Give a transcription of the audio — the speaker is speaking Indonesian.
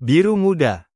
Biru muda.